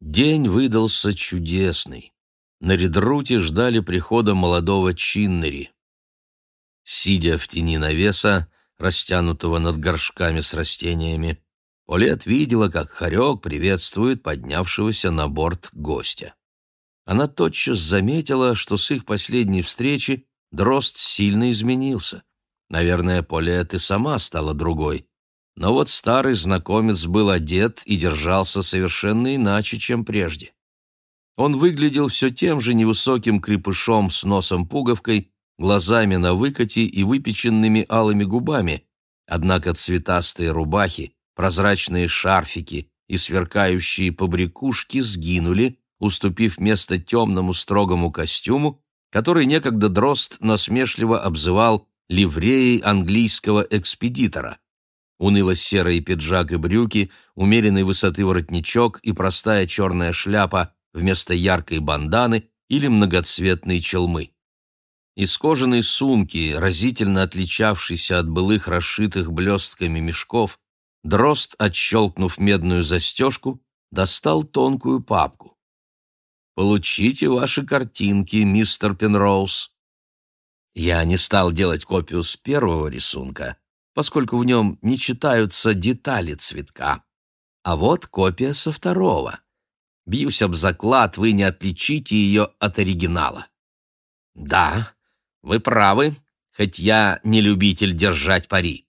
День выдался чудесный. На редруте ждали прихода молодого Чиннери. Сидя в тени навеса, растянутого над горшками с растениями, Полет видела, как Харек приветствует поднявшегося на борт гостя. Она тотчас заметила, что с их последней встречи Дрозд сильно изменился. Наверное, Полет и сама стала другой. Но вот старый знакомец был одет и держался совершенно иначе, чем прежде. Он выглядел все тем же невысоким крепышом с носом-пуговкой, глазами на выкате и выпеченными алыми губами, однако цветастые рубахи, прозрачные шарфики и сверкающие побрякушки сгинули, уступив место темному строгому костюму, который некогда Дрозд насмешливо обзывал ливреей английского экспедитора. Уныло-серые пиджак и брюки, умеренной высоты воротничок и простая черная шляпа вместо яркой банданы или многоцветной челмы. Из кожаной сумки, разительно отличавшейся от былых расшитых блестками мешков, Дрозд, отщелкнув медную застежку, достал тонкую папку. «Получите ваши картинки, мистер Пенроуз». Я не стал делать копию с первого рисунка, поскольку в нем не читаются детали цветка. А вот копия со второго. Бьюсь об заклад, вы не отличите ее от оригинала. Да, вы правы, хоть я не любитель держать пари.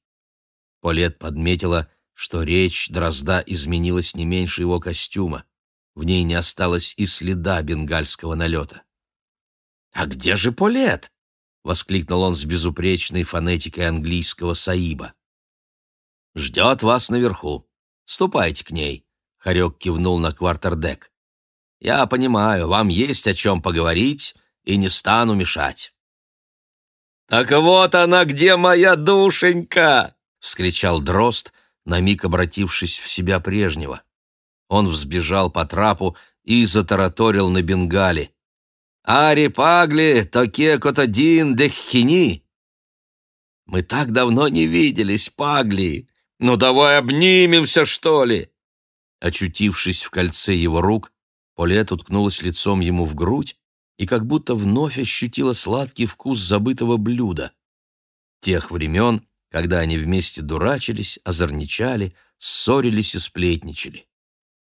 Полет подметила, что речь Дрозда изменилась не меньше его костюма. В ней не осталось и следа бенгальского налета. «А где же Полет?» — воскликнул он с безупречной фонетикой английского саиба. «Ждет вас наверху. Ступайте к ней», — Харек кивнул на квартердек. «Я понимаю, вам есть о чем поговорить, и не стану мешать». «Так вот она где, моя душенька!» — вскричал Дрозд, на миг обратившись в себя прежнего. Он взбежал по трапу и затараторил на бенгале. «Ари пагли, токе котадин деххини!» «Мы так давно не виделись, пагли! Ну давай обнимемся, что ли!» Очутившись в кольце его рук, Полет уткнулась лицом ему в грудь и как будто вновь ощутила сладкий вкус забытого блюда. Тех времен, когда они вместе дурачились, озорничали, ссорились и сплетничали.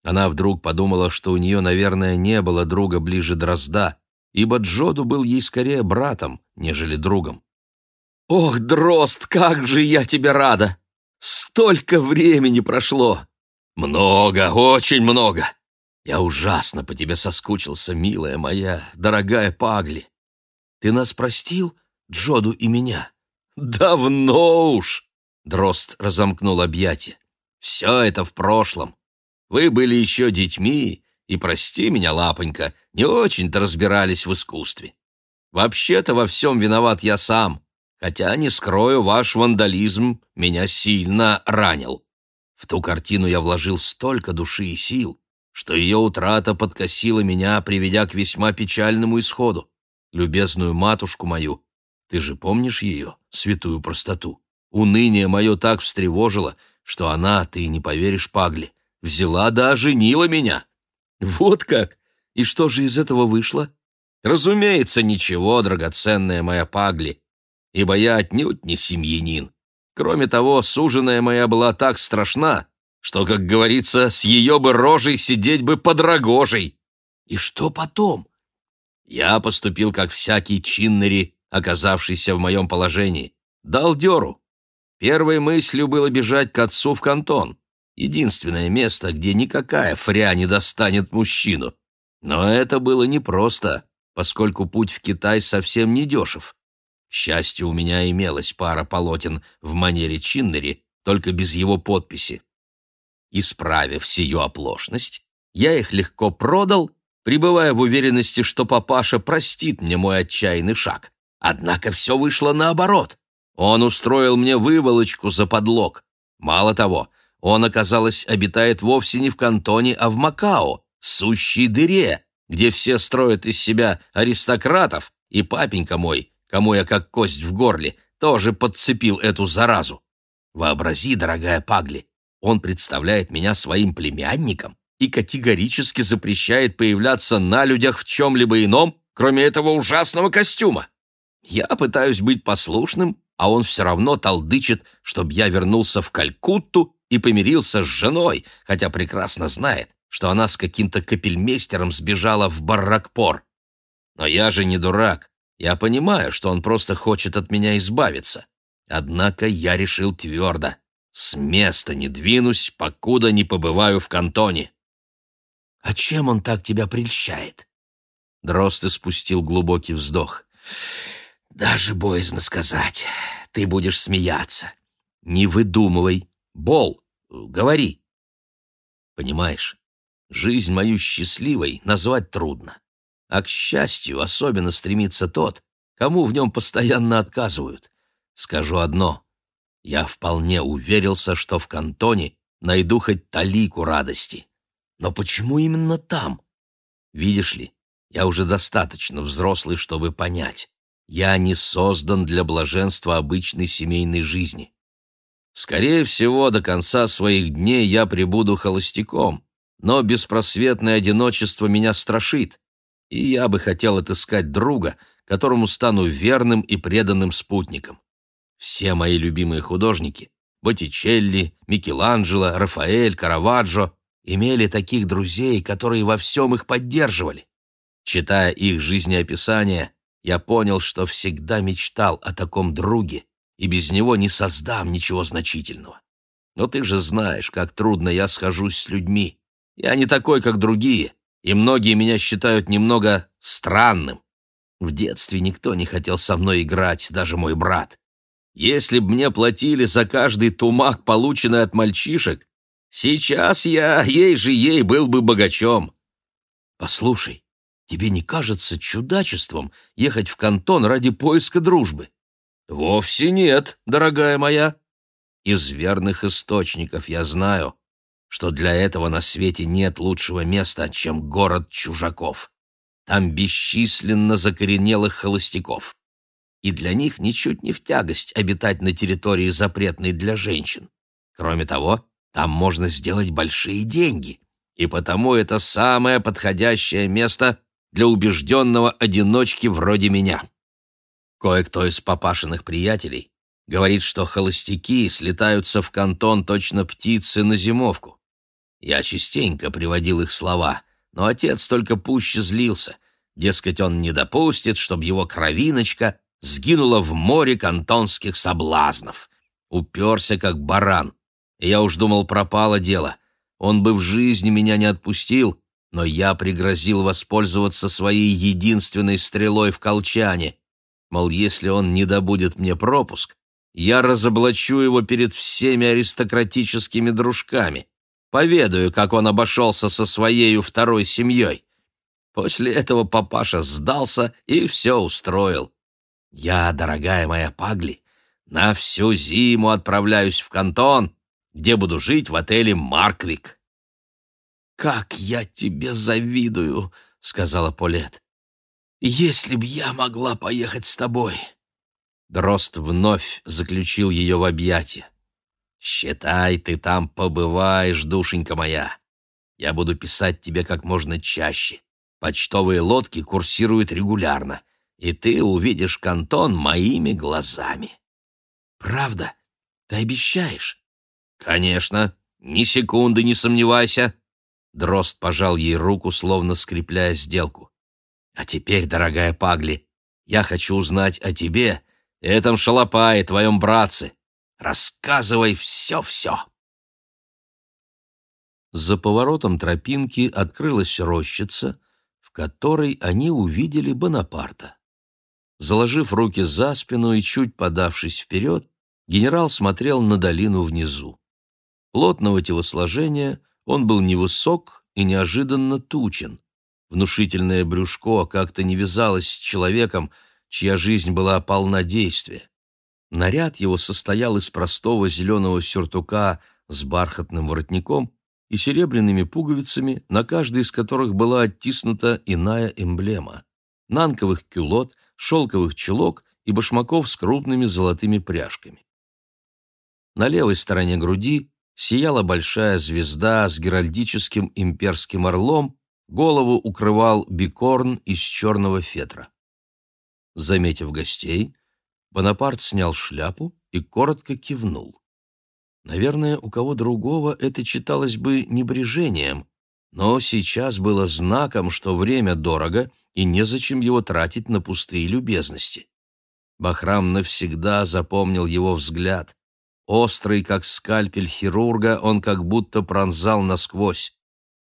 Она вдруг подумала, что у нее, наверное, не было друга ближе Дрозда, ибо Джоду был ей скорее братом, нежели другом. «Ох, Дрозд, как же я тебе рада! Столько времени прошло!» «Много, очень много! Я ужасно по тебе соскучился, милая моя, дорогая Пагли. Ты нас простил, Джоду и меня?» «Давно уж!» — Дрозд разомкнул объятия. «Все это в прошлом. Вы были еще детьми, и, прости меня, лапонька, не очень-то разбирались в искусстве. Вообще-то во всем виноват я сам, хотя, не скрою, ваш вандализм меня сильно ранил. В ту картину я вложил столько души и сил, что ее утрата подкосила меня, приведя к весьма печальному исходу. Любезную матушку мою ты же помнишь ее, святую простоту? Уныние мое так встревожило, что она, ты не поверишь, Пагли, взяла да оженила меня. Вот как? И что же из этого вышло? Разумеется, ничего, драгоценная моя Пагли, ибо я отнюдь не семьянин. Кроме того, суженая моя была так страшна, что, как говорится, с ее бы рожей сидеть бы под рогожей. И что потом? Я поступил, как всякий чиннери, оказавшийся в моем положении, дал дёру. Первой мыслью было бежать к отцу в кантон, единственное место, где никакая фря не достанет мужчину. Но это было непросто, поскольку путь в Китай совсем не дешев. К счастью, у меня имелась пара полотен в манере Чиннери, только без его подписи. Исправив сию оплошность, я их легко продал, пребывая в уверенности, что папаша простит мне мой отчаянный шаг. Однако все вышло наоборот. Он устроил мне выволочку за подлог. Мало того, он, оказалось, обитает вовсе не в Кантоне, а в Макао, сущей дыре, где все строят из себя аристократов, и папенька мой, кому я как кость в горле, тоже подцепил эту заразу. Вообрази, дорогая Пагли, он представляет меня своим племянником, и категорически запрещает появляться на людях в чем-либо ином, кроме этого ужасного костюма. Я пытаюсь быть послушным, а он все равно толдычит, чтобы я вернулся в Калькутту и помирился с женой, хотя прекрасно знает, что она с каким-то капельмейстером сбежала в Барракпор. Но я же не дурак. Я понимаю, что он просто хочет от меня избавиться. Однако я решил твердо. С места не двинусь, покуда не побываю в кантоне. «А чем он так тебя прельщает?» Дрозд испустил глубокий вздох. «Даже боязно сказать. Ты будешь смеяться. Не выдумывай. Бол, говори». «Понимаешь, жизнь мою счастливой назвать трудно. А к счастью особенно стремится тот, кому в нем постоянно отказывают. Скажу одно. Я вполне уверился, что в кантоне найду хоть талику радости. Но почему именно там? Видишь ли, я уже достаточно взрослый, чтобы понять. Я не создан для блаженства обычной семейной жизни. Скорее всего, до конца своих дней я пребуду холостяком, но беспросветное одиночество меня страшит, и я бы хотел отыскать друга, которому стану верным и преданным спутником. Все мои любимые художники — Боттичелли, Микеланджело, Рафаэль, Караваджо имели таких друзей, которые во всем их поддерживали. Читая их жизнеописания, я понял, что всегда мечтал о таком друге, и без него не создам ничего значительного. Но ты же знаешь, как трудно я схожусь с людьми. Я не такой, как другие, и многие меня считают немного странным. В детстве никто не хотел со мной играть, даже мой брат. Если б мне платили за каждый тумак, полученный от мальчишек, Сейчас я, ей же ей, был бы богачом. Послушай, тебе не кажется чудачеством ехать в кантон ради поиска дружбы? Вовсе нет, дорогая моя. Из верных источников я знаю, что для этого на свете нет лучшего места, чем город чужаков. Там бесчисленно закоренелых холостяков. И для них ничуть не в тягость обитать на территории, запретной для женщин. Кроме того, там можно сделать большие деньги, и потому это самое подходящее место для убежденного одиночки вроде меня. Кое-кто из папашиных приятелей говорит, что холостяки слетаются в кантон точно птицы на зимовку. Я частенько приводил их слова, но отец только пуще злился. Дескать, он не допустит, чтобы его кровиночка сгинула в море кантонских соблазнов. Уперся, как баран. Я уж думал, пропало дело. Он бы в жизни меня не отпустил, но я пригрозил воспользоваться своей единственной стрелой в колчане. Мол, если он не добудет мне пропуск, я разоблачу его перед всеми аристократическими дружками. Поведаю, как он обошелся со своей второй семьей. После этого папаша сдался и все устроил. Я, дорогая моя Пагли, на всю зиму отправляюсь в кантон где буду жить в отеле «Марквик». «Как я тебе завидую!» — сказала Полет. «Если б я могла поехать с тобой!» Дрозд вновь заключил ее в объятия. «Считай, ты там побываешь, душенька моя. Я буду писать тебе как можно чаще. Почтовые лодки курсируют регулярно, и ты увидишь кантон моими глазами». «Правда? Ты обещаешь?» «Конечно, ни секунды не сомневайся!» Дрозд пожал ей руку, словно скрепляя сделку. «А теперь, дорогая Пагли, я хочу узнать о тебе, этом шалопае, твоем братце. Рассказывай все-все!» За поворотом тропинки открылась рощица, в которой они увидели Бонапарта. Заложив руки за спину и чуть подавшись вперед, генерал смотрел на долину внизу. Плотного телосложения, он был невысок и неожиданно тучен. Внушительное брюшко как-то не вязалось с человеком, чья жизнь была полна действия. Наряд его состоял из простого зеленого сюртука с бархатным воротником и серебряными пуговицами, на каждой из которых была оттиснута иная эмблема — нанковых кюлот, шелковых чулок и башмаков с крупными золотыми пряжками. На левой стороне груди сияла большая звезда с геральдическим имперским орлом, голову укрывал бикорн из черного фетра. Заметив гостей, Бонапарт снял шляпу и коротко кивнул. Наверное, у кого другого это читалось бы небрежением, но сейчас было знаком, что время дорого и незачем его тратить на пустые любезности. Бахрам навсегда запомнил его взгляд. Острый, как скальпель хирурга, он как будто пронзал насквозь.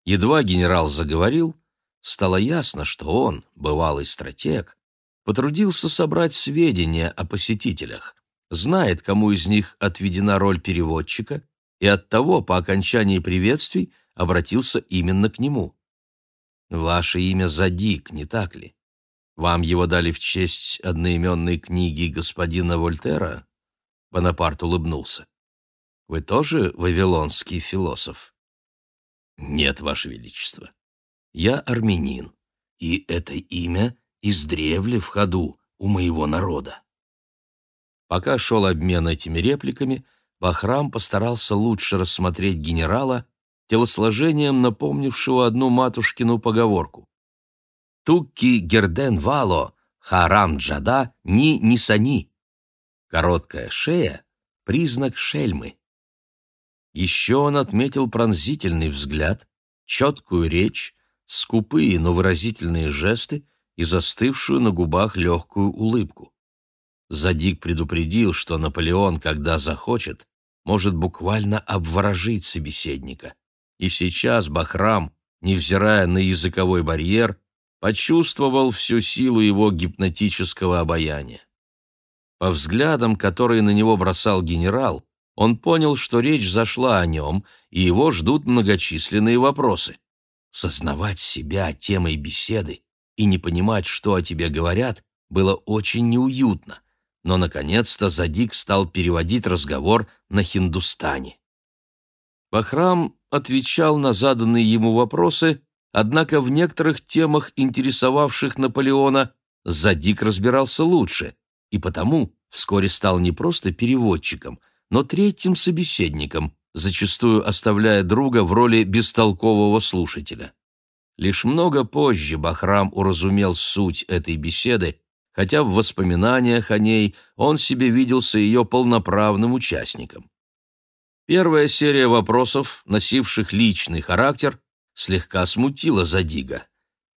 Едва генерал заговорил, стало ясно, что он, бывалый стратег, потрудился собрать сведения о посетителях, знает, кому из них отведена роль переводчика, и оттого по окончании приветствий обратился именно к нему. «Ваше имя Задик, не так ли? Вам его дали в честь одноименной книги господина Вольтера?» Бонапарт улыбнулся. «Вы тоже вавилонский философ?» «Нет, Ваше Величество. Я армянин, и это имя издревле в ходу у моего народа». Пока шел обмен этими репликами, Бахрам постарался лучше рассмотреть генерала, телосложением напомнившего одну матушкину поговорку. «Тукки герден вало, харам джада ни нисани». Короткая шея — признак шельмы. Еще он отметил пронзительный взгляд, четкую речь, скупые, но выразительные жесты и застывшую на губах легкую улыбку. Задик предупредил, что Наполеон, когда захочет, может буквально обворожить собеседника. И сейчас Бахрам, невзирая на языковой барьер, почувствовал всю силу его гипнотического обаяния. По взглядам, которые на него бросал генерал, он понял, что речь зашла о нем, и его ждут многочисленные вопросы. Сознавать себя темой беседы и не понимать, что о тебе говорят, было очень неуютно но, наконец-то, Задик стал переводить разговор на хиндустане. Бахрам отвечал на заданные ему вопросы, однако в некоторых темах, интересовавших Наполеона, Задик разбирался лучше, и потому вскоре стал не просто переводчиком, но третьим собеседником, зачастую оставляя друга в роли бестолкового слушателя. Лишь много позже Бахрам уразумел суть этой беседы хотя в воспоминаниях о ней он себе виделся ее полноправным участником. Первая серия вопросов, носивших личный характер, слегка смутила Задига.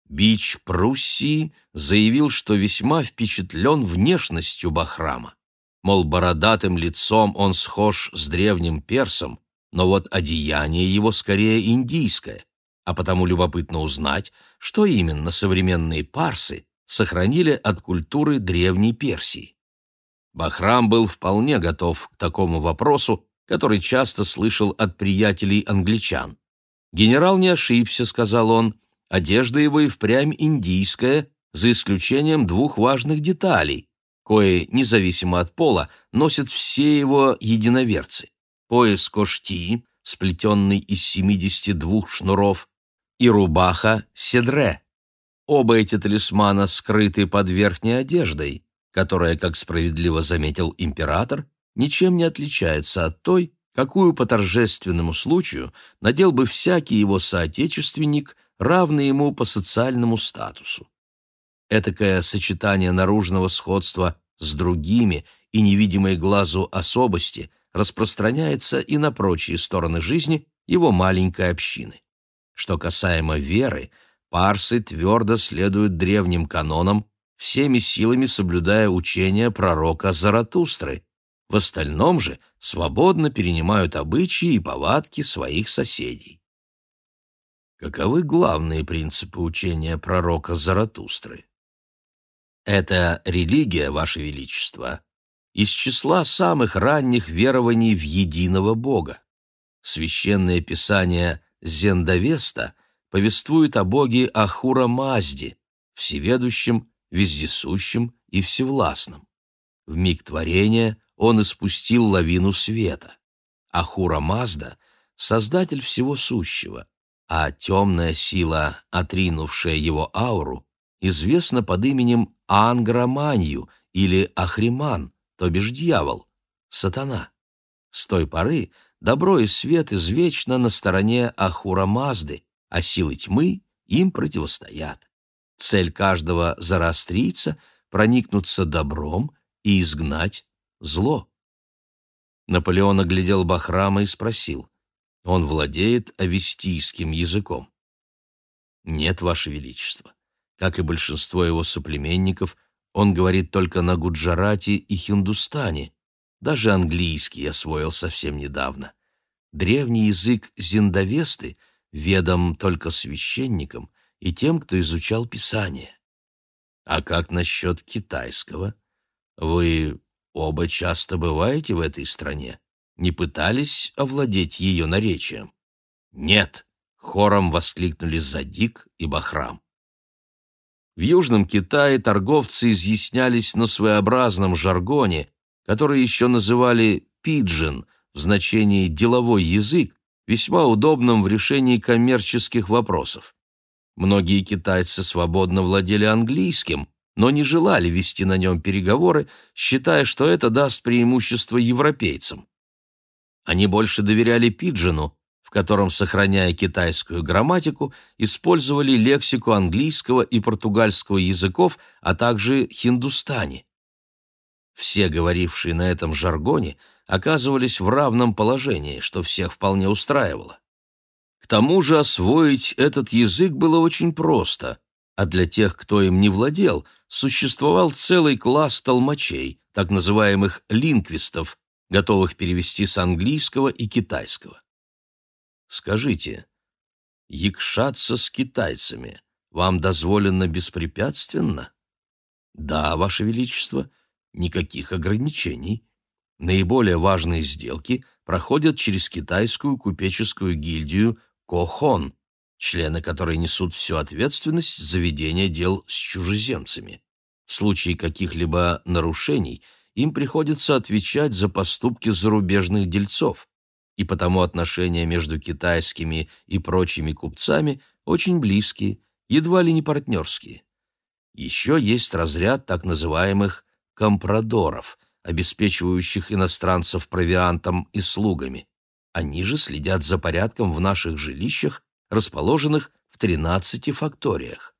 Бич Пруссии заявил, что весьма впечатлен внешностью Бахрама. Мол, бородатым лицом он схож с древним персом, но вот одеяние его скорее индийское, а потому любопытно узнать, что именно современные парсы сохранили от культуры Древней Персии. Бахрам был вполне готов к такому вопросу, который часто слышал от приятелей англичан. «Генерал не ошибся», — сказал он, — «одежда его и впрямь индийская, за исключением двух важных деталей, кое, независимо от пола, носят все его единоверцы. Пояс кошти, сплетенный из 72 шнуров, и рубаха седре, Оба эти талисмана скрыты под верхней одеждой, которая, как справедливо заметил император, ничем не отличается от той, какую по торжественному случаю надел бы всякий его соотечественник, равный ему по социальному статусу. Этакое сочетание наружного сходства с другими и невидимой глазу особости распространяется и на прочие стороны жизни его маленькой общины. Что касаемо веры – Парсы твердо следуют древним канонам, всеми силами соблюдая учения пророка Заратустры. В остальном же свободно перенимают обычаи и повадки своих соседей. Каковы главные принципы учения пророка Заратустры? Это религия, Ваше Величество, из числа самых ранних верований в единого Бога. Священное писание Зендавеста повествует о боге Ахура Мазде, всеведущем, вездесущем и всевластном. В миг творения он испустил лавину света. Ахура Мазда — создатель всего сущего, а темная сила, отринувшая его ауру, известна под именем Анграманью или Ахриман, то бишь дьявол, сатана. С той поры добро и свет извечно на стороне Ахура Мазды, а силы тьмы им противостоят. Цель каждого — заостриться, проникнуться добром и изгнать зло. Наполеон оглядел Бахрама и спросил. Он владеет авестийским языком. Нет, Ваше Величество. Как и большинство его соплеменников, он говорит только на гуджарате и хиндустане. Даже английский освоил совсем недавно. Древний язык зиндавесты ведом только священникам и тем, кто изучал Писание. А как насчет китайского? Вы оба часто бываете в этой стране? Не пытались овладеть ее наречием? Нет, хором воскликнули Задик и Бахрам. В Южном Китае торговцы изъяснялись на своеобразном жаргоне, который еще называли «пиджин» в значении «деловой язык», весьма удобном в решении коммерческих вопросов. Многие китайцы свободно владели английским, но не желали вести на нем переговоры, считая, что это даст преимущество европейцам. Они больше доверяли пиджину, в котором, сохраняя китайскую грамматику, использовали лексику английского и португальского языков, а также хиндустани. Все, говорившие на этом жаргоне, оказывались в равном положении, что всех вполне устраивало тому же освоить этот язык было очень просто, а для тех, кто им не владел, существовал целый класс толмачей, так называемых лингвистов, готовых перевести с английского и китайского. Скажите, якшаться с китайцами вам дозволено беспрепятственно? Да, Ваше Величество, никаких ограничений. Наиболее важные сделки проходят через китайскую купеческую гильдию Кохон, члены которой несут всю ответственность за ведение дел с чужеземцами. В случае каких-либо нарушений им приходится отвечать за поступки зарубежных дельцов, и потому отношения между китайскими и прочими купцами очень близкие, едва ли не партнерские. Еще есть разряд так называемых компрадоров, обеспечивающих иностранцев провиантом и слугами. Они же следят за порядком в наших жилищах, расположенных в 13 факториях.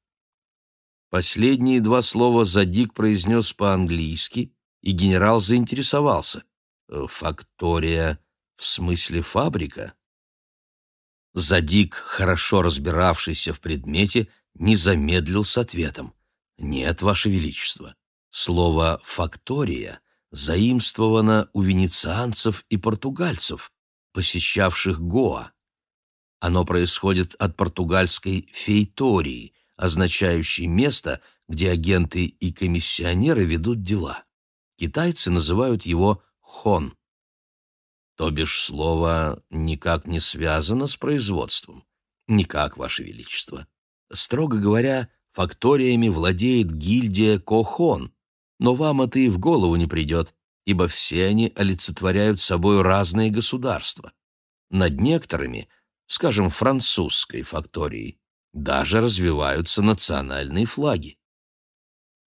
Последние два слова Задик произнес по-английски, и генерал заинтересовался. «Э, «Фактория в смысле фабрика?» Задик, хорошо разбиравшийся в предмете, не замедлил с ответом. «Нет, Ваше Величество, слово «фактория» заимствовано у венецианцев и португальцев, посещавших Гоа. Оно происходит от португальской «фейтории», означающей место, где агенты и комиссионеры ведут дела. Китайцы называют его «хон». То бишь слово никак не связано с производством. Никак, Ваше Величество. Строго говоря, факториями владеет гильдия Кохон, но вам это и в голову не придет, ибо все они олицетворяют собой разные государства. Над некоторыми, скажем, французской факторией, даже развиваются национальные флаги.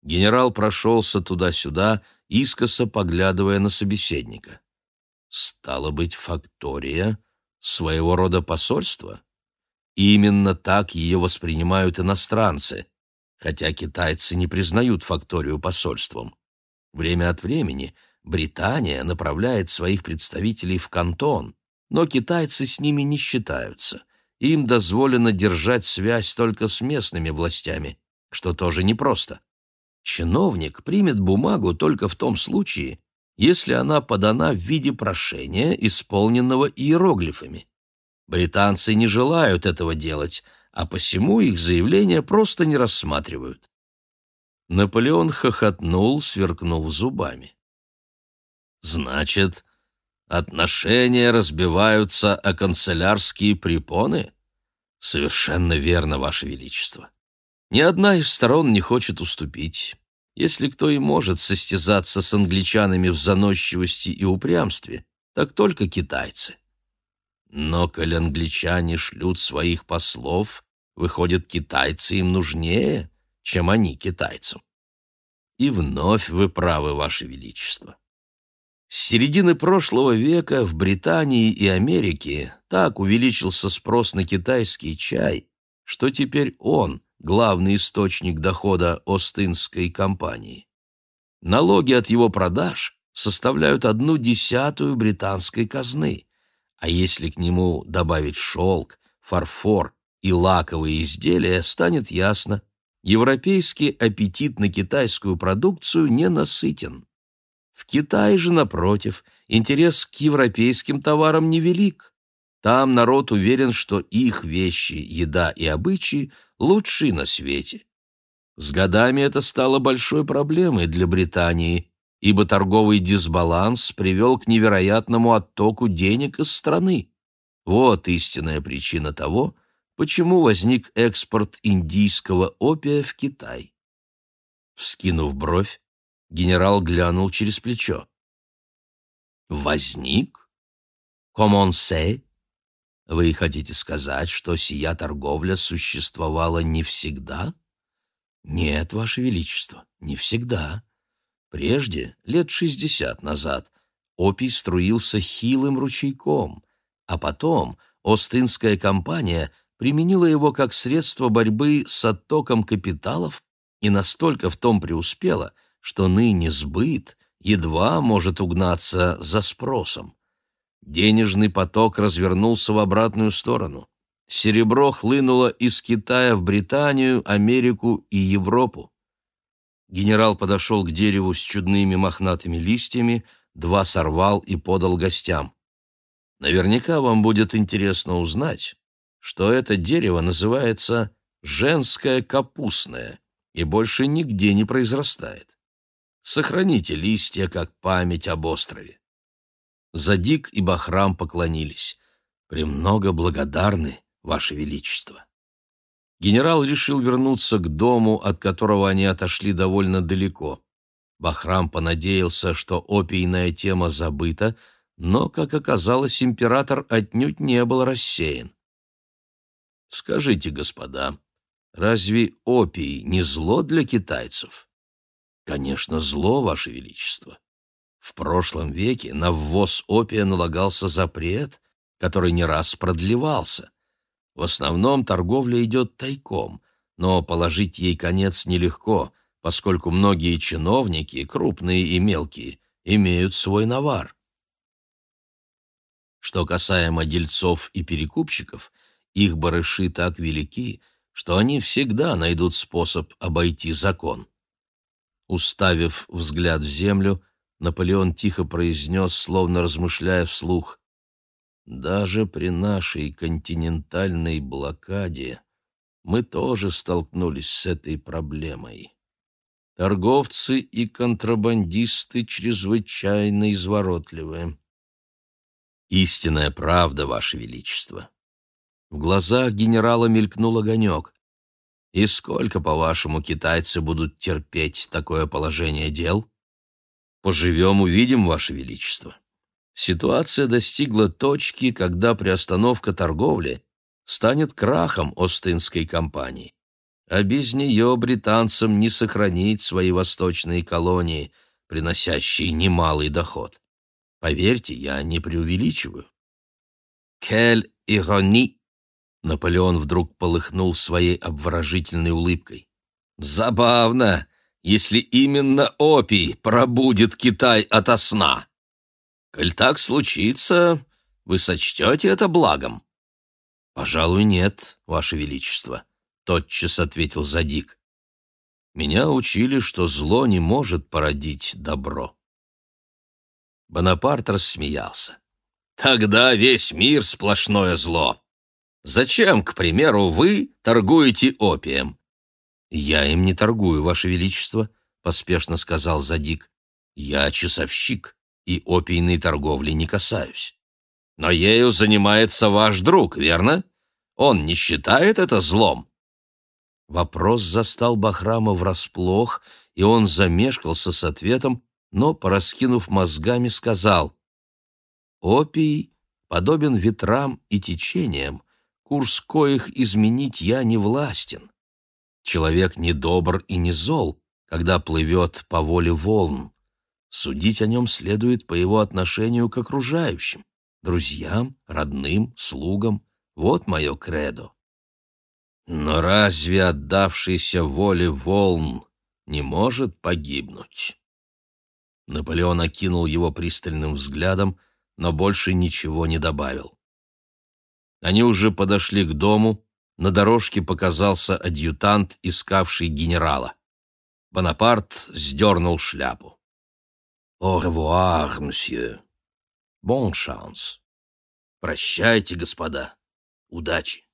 Генерал прошелся туда-сюда, искоса поглядывая на собеседника. Стало быть, фактория — своего рода посольство? Именно так ее воспринимают иностранцы, хотя китайцы не признают факторию посольством. Время от времени — Британия направляет своих представителей в Кантон, но китайцы с ними не считаются. Им дозволено держать связь только с местными властями, что тоже непросто. Чиновник примет бумагу только в том случае, если она подана в виде прошения, исполненного иероглифами. Британцы не желают этого делать, а посему их заявления просто не рассматривают. Наполеон хохотнул, сверкнув зубами. Значит, отношения разбиваются о канцелярские препоны? Совершенно верно, Ваше Величество. Ни одна из сторон не хочет уступить. Если кто и может состязаться с англичанами в заносчивости и упрямстве, так только китайцы. Но коль англичане шлют своих послов, выходят, китайцы им нужнее, чем они китайцам. И вновь вы правы, Ваше Величество. С середины прошлого века в Британии и Америке так увеличился спрос на китайский чай, что теперь он – главный источник дохода Остинской компании. Налоги от его продаж составляют одну десятую британской казны, а если к нему добавить шелк, фарфор и лаковые изделия, станет ясно, европейский аппетит на китайскую продукцию не насытен. В Китае же, напротив, интерес к европейским товарам невелик. Там народ уверен, что их вещи, еда и обычаи лучшие на свете. С годами это стало большой проблемой для Британии, ибо торговый дисбаланс привел к невероятному оттоку денег из страны. Вот истинная причина того, почему возник экспорт индийского опия в Китай. Вскинув бровь, Генерал глянул через плечо. «Возник? Комонсе? Вы хотите сказать, что сия торговля существовала не всегда?» «Нет, Ваше Величество, не всегда. Прежде, лет шестьдесят назад, опий струился хилым ручейком, а потом Остинская компания применила его как средство борьбы с оттоком капиталов и настолько в том преуспела – что ныне сбыт едва может угнаться за спросом. Денежный поток развернулся в обратную сторону. Серебро хлынуло из Китая в Британию, Америку и Европу. Генерал подошел к дереву с чудными мохнатыми листьями, два сорвал и подал гостям. Наверняка вам будет интересно узнать, что это дерево называется «женское капустное» и больше нигде не произрастает. Сохраните листья, как память об острове. Задик и Бахрам поклонились. «Премного благодарны, Ваше Величество». Генерал решил вернуться к дому, от которого они отошли довольно далеко. Бахрам понадеялся, что опийная тема забыта, но, как оказалось, император отнюдь не был рассеян. «Скажите, господа, разве опий не зло для китайцев?» Конечно, зло, Ваше Величество. В прошлом веке на ввоз опия налагался запрет, который не раз продлевался. В основном торговля идет тайком, но положить ей конец нелегко, поскольку многие чиновники, крупные и мелкие, имеют свой навар. Что касаемо дельцов и перекупщиков, их барыши так велики, что они всегда найдут способ обойти закон. Уставив взгляд в землю, Наполеон тихо произнес, словно размышляя вслух, «Даже при нашей континентальной блокаде мы тоже столкнулись с этой проблемой. Торговцы и контрабандисты чрезвычайно изворотливы. Истинная правда, Ваше Величество». В глазах генерала мелькнул огонек. И сколько, по-вашему, китайцы будут терпеть такое положение дел? Поживем, увидим, Ваше Величество. Ситуация достигла точки, когда приостановка торговли станет крахом Остинской компании. А без нее британцам не сохранить свои восточные колонии, приносящие немалый доход. Поверьте, я не преувеличиваю. «Кель ирони», Наполеон вдруг полыхнул своей обворожительной улыбкой. «Забавно, если именно опий пробудет Китай ото сна. Коль так случится, вы сочтете это благом?» «Пожалуй, нет, Ваше Величество», — тотчас ответил Задик. «Меня учили, что зло не может породить добро». Бонапарт рассмеялся. «Тогда весь мир сплошное зло. Зачем, к примеру, вы торгуете опием?» «Я им не торгую, Ваше Величество», — поспешно сказал Задик. «Я часовщик и опийной торговли не касаюсь». «Но ею занимается ваш друг, верно? Он не считает это злом?» Вопрос застал Бахрама врасплох, и он замешкался с ответом, но, пораскинув мозгами, сказал, «Опий подобен ветрам и течениям, курс коих изменить я не властен. Человек не добр и не зол, когда плывет по воле волн. Судить о нем следует по его отношению к окружающим, друзьям, родным, слугам. Вот мое кредо. Но разве отдавшийся воле волн не может погибнуть? Наполеон окинул его пристальным взглядом, но больше ничего не добавил. Они уже подошли к дому, на дорожке показался адъютант, искавший генерала. Бонапарт сдернул шляпу. «Au revoir, мсье. Bon chance. Прощайте, господа. Удачи!»